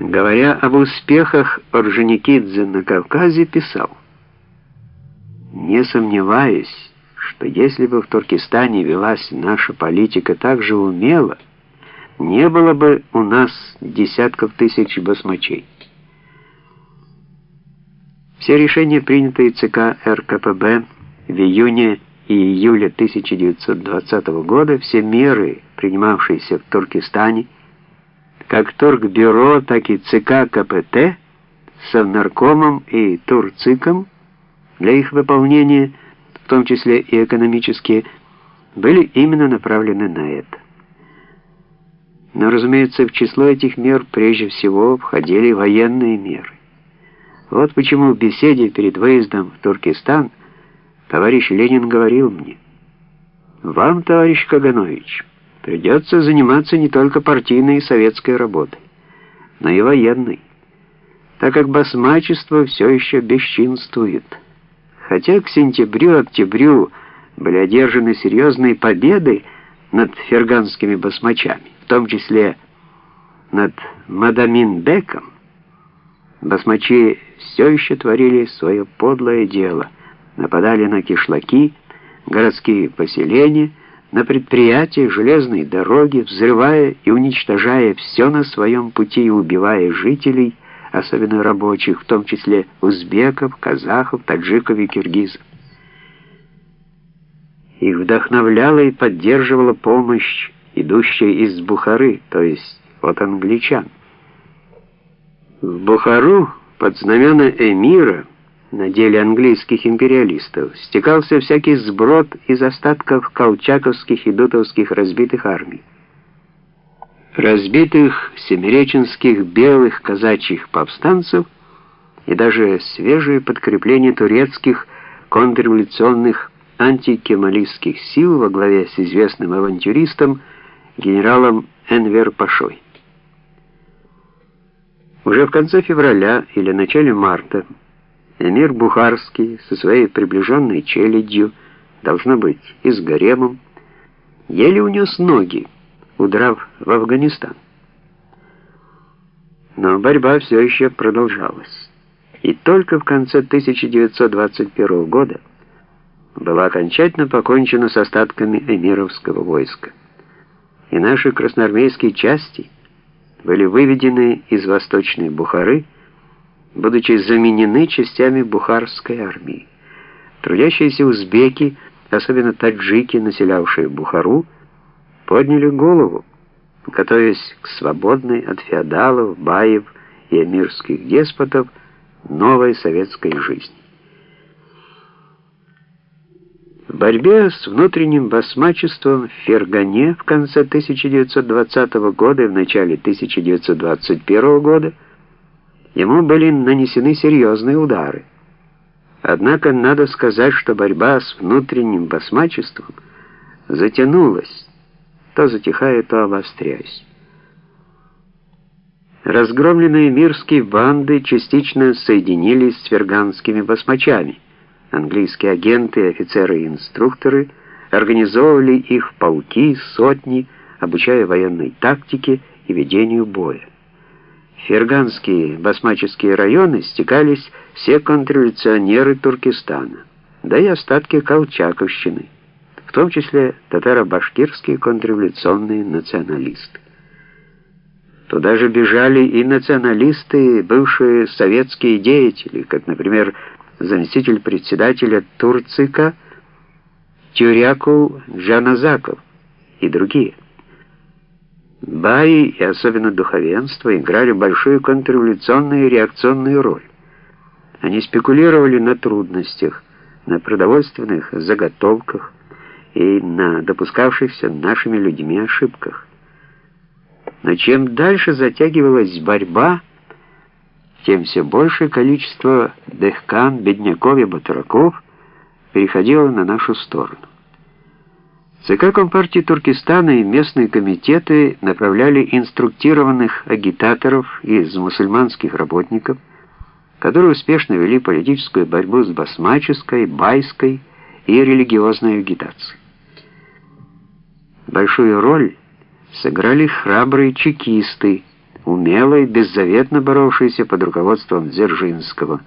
Говоря об успехах Орджоникидзе на Кавказе, писал, «Не сомневаюсь, что если бы в Туркестане велась наша политика так же умело, не было бы у нас десятков тысяч басмачей». Все решения, принятые ЦК РКПБ в июне и июле 1920 года, все меры, принимавшиеся в Туркестане, как Торгбюро, так и ЦК КПТ, Совнаркомом и Турциком для их выполнения, в том числе и экономические, были именно направлены на это. Но, разумеется, в число этих мер прежде всего входили военные меры. Вот почему в беседе перед выездом в Туркестан товарищ Ленин говорил мне, «Вам, товарищ Каганович, придется заниматься не только партийной и советской работой, но и военной, так как басмачество все еще бесчинствует. Хотя к сентябрю-октябрю были одержаны серьезные победы над ферганскими басмачами, в том числе над Мадамин-беком, басмачи все еще творили свое подлое дело, нападали на кишлаки, городские поселения, на предприятиях, железной дороги, взрывая и уничтожая все на своем пути и убивая жителей, особенно рабочих, в том числе узбеков, казахов, таджиков и киргизов. Их вдохновляла и поддерживала помощь, идущая из Бухары, то есть от англичан. В Бухару под знамена эмира на деле английских империалистов стекался всякий сброд из остатков колчаковских и дутовских разбитых армий. Разбитых семиреченских белых казачьих повстанцев и даже свежее подкрепление турецких контрреволюционных антикемалистских сил во главе с известным авантюристом генералом Энвер Пашой. Уже в конце февраля или начале марта Эмир Бухарский со своей приближенной челядью, должно быть, и с гаремом, еле унес ноги, удрав в Афганистан. Но борьба все еще продолжалась. И только в конце 1921 года была окончательно покончена с остатками эмировского войска. И наши красноармейские части были выведены из Восточной Бухары, будучи заменены частями бухарской армии. Трудящиеся узбеки, особенно таджики, населявшие Бухару, подняли голову, готовясь к свободной от феодалов, баев и эмирских деспотов новой советской жизни. В борьбе с внутренним басмачеством в Фергане в конце 1920 года и в начале 1921 года Ему были нанесены серьезные удары. Однако надо сказать, что борьба с внутренним басмачеством затянулась, то затихая, то обостряясь. Разгромленные мирские банды частично соединились с ферганскими басмачами. Английские агенты, офицеры и инструкторы организовывали их полки, сотни, обучая военной тактике и ведению боя ферганские басмаческие районы стекались все контрреволюционеры Туркестана, да и остатки Колчаковщины, в том числе татаро-башкирские контрреволюционные националисты. Туда же бежали и националисты, бывшие советские деятели, как, например, заместитель председателя Турцика Тюряков Джаназаков и другие. Баи и особенно духовенство играли большую контрреволюционную и реакционную роль. Они спекулировали на трудностях, на продовольственных заготовках и на допускавшихся нашими людьми ошибках. Но чем дальше затягивалась борьба, тем все большее количество дехкан, бедняков и батраков переходило на нашу сторону. ЦК Компартии Туркестана и местные комитеты направляли инструктированных агитаторов из мусульманских работников, которые успешно вели политическую борьбу с басмаческой, байской и религиозной агитацией. Большую роль сыграли храбрые чекисты, умело и беззаветно боровшиеся под руководством Дзержинского,